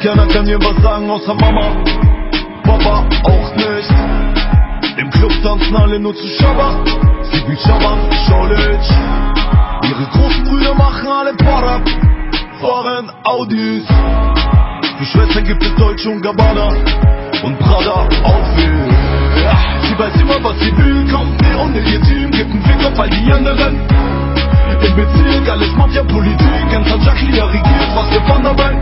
keiner kann mir was sagen außer Mama. Papa auch nicht. Im Club tanzen alle nur zu Shabba. Sie wie Shabba, Schaulich. Ihre großen Brüder machen alle Parab. Fahren Audis. Für Schwestern gibt es Deutsche und Gabbana. Und Prada Outfit. Ja, sie weiß immer, was sie will. Kommt mir ohne ihr Team, gibt einen Fick auf all die anderen. Im Bezirk alles Mafia-Politik. Ein Tajaklia regiert, was wir von dabei.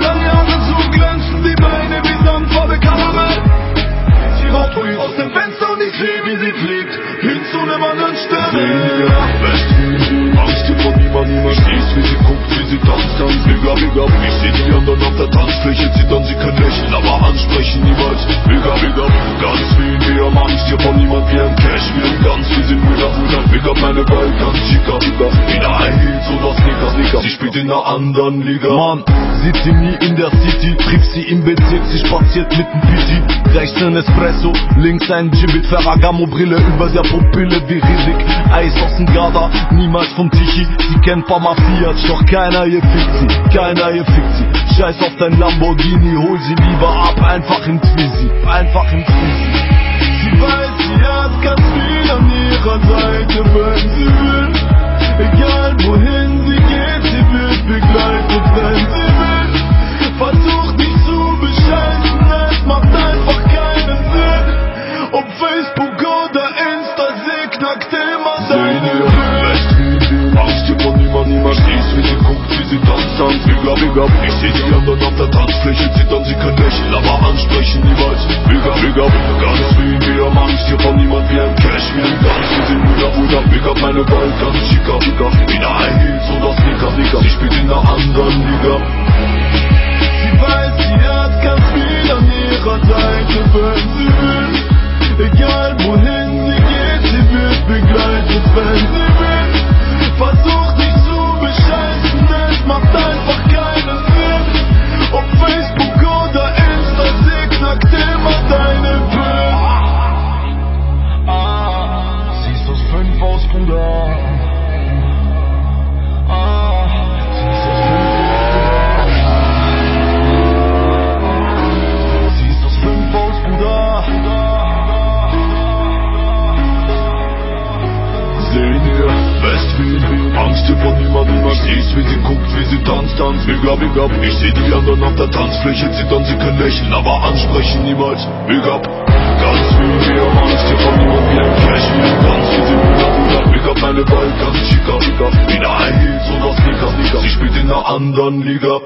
Lange Haare so glänzen die Beine wie Sandfarbe Karamell. Sie raucht ruhig aus dem Fenster und ich sehe, wie sie fliegt. Hin zu einem anderen Stern. Weniger, West, Angst hier vor niemand, niemand stehst, wie sie guckt, wie sie tanzt, tanzt, mega, mega. Ich seh die anderen auf der Tanzfläche zittern, sie können lächeln, aber ansprechen niemals. Mega, mega, ganz viel mehr, Angst hier vor niemand, wie ein Cash, wie ein Ganz, wir sind Winner, Winner, mega, meine Balkan, Chica, Chica. Wieder ein Heels oder Sneaker, Sneaker, sie spielt in einer anderen Liga. Mann, sieht sie nie in der City, trifft sie im Bezirk, sie spaziert mit dem Piti. Rechts ein Espresso, links ein Gibbet, Ferragamo-Brille über der Pupille wie Rizik. Eis aus dem Garda, niemals vom Tichy. Sie kennt Mama Fiat, doch keiner hier fickt sie, keiner hier fickt sie. Scheiß auf dein Lamborghini, hol sie lieber ab, einfach im Twizy, einfach im Twizy. Mega. Ich seh die anderen auf der Tanzfläche zittern, sie können lächeln, aber ansprechen niemals. Mega, mega, ganz viel mehr, Angst hier vor niemand, wie ein Cash, wie ein Ganz, wir sind Winner, Winner, mega, meine Balkan, Chica, Chica. Wieder ein Heels oder Sneaker, Sneaker, sie spielt in einer anderen Liga. Wie sie guckt, wie sie tanzt, tanzt, mega, mega. Ich seh die anderen auf der Tanzfläche zittern, sie können lächeln, aber ansprechen niemals, mega. Ganz viel mehr Angst hier vor niemand, wie ein Cash, wie ein Ganz, wir sind Winner, Winner, mega, meine Balkan, Chica, Chica. Wieder ein Heels oder Sneaker, Sneaker, sie spielt in einer anderen Liga.